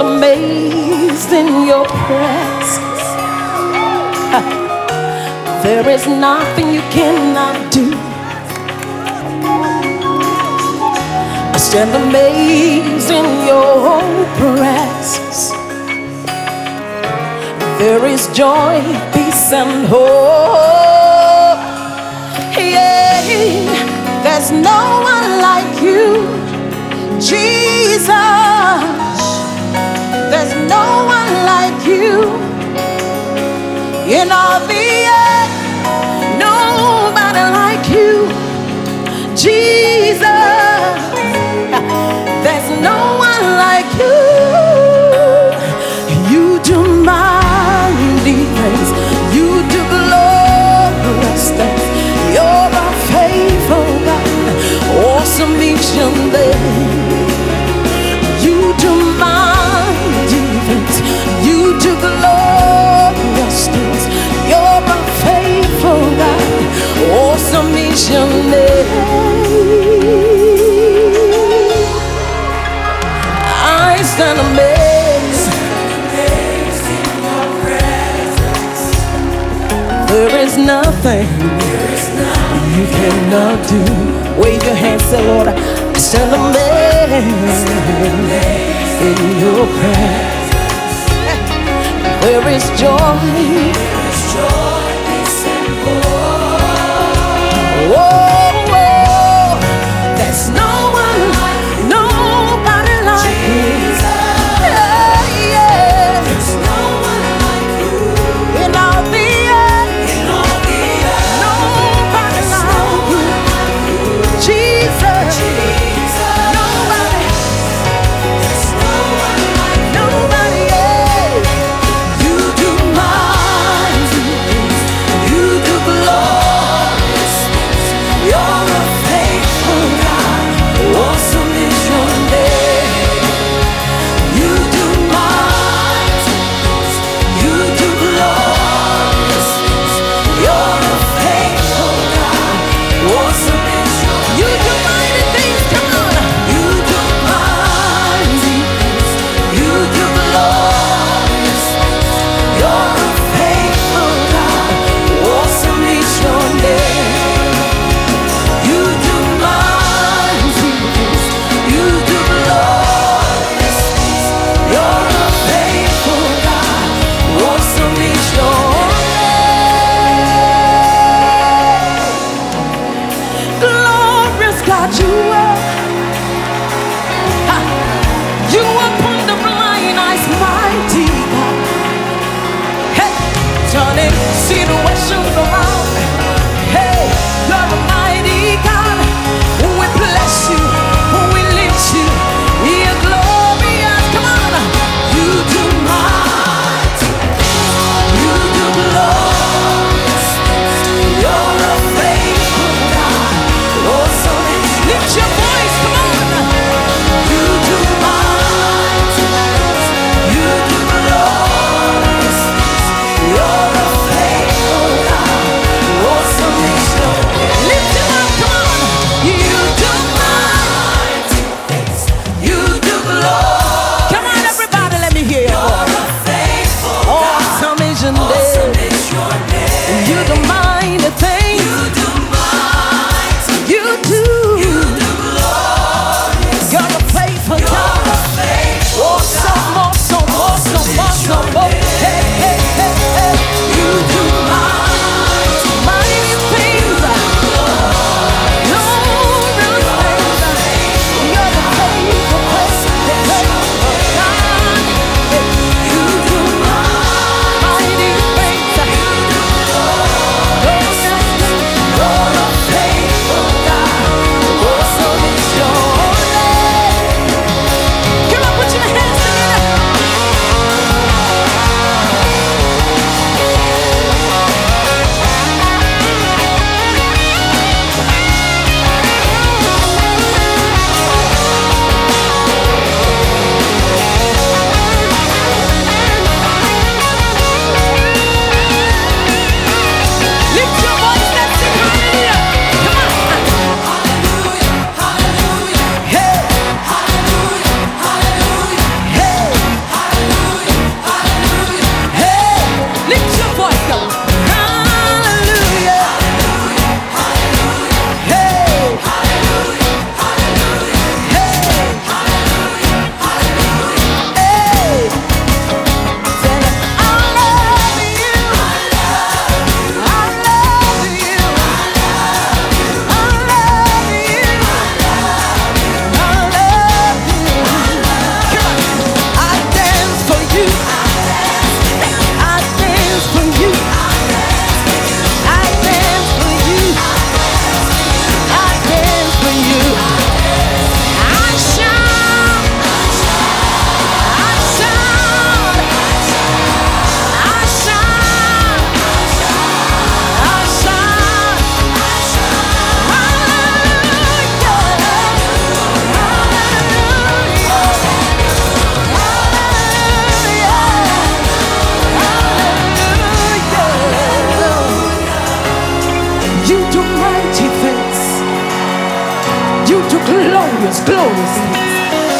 amazed in your presence. There is nothing you cannot do. I stand amazed in your presence. There is joy, peace, and hope. Yeah, there's no one like you, Jesus. There's no one like you in all the Jesus. There's no one like you. You do. You do glorious things. You're a faithful God. You do. You do glorious things. You're a faithful God. Is nothing you cannot do. Wave your hands, say, Lord, I stand amazed in your presence. There is joy. Oh, oh, there's no You're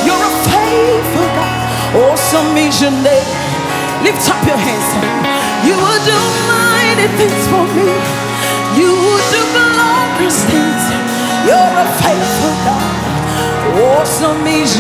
You're a faithful God. Awesome is. Lift up your hands. You will do mighty things for me. You will do glorious things. You're a faithful God. Awesome is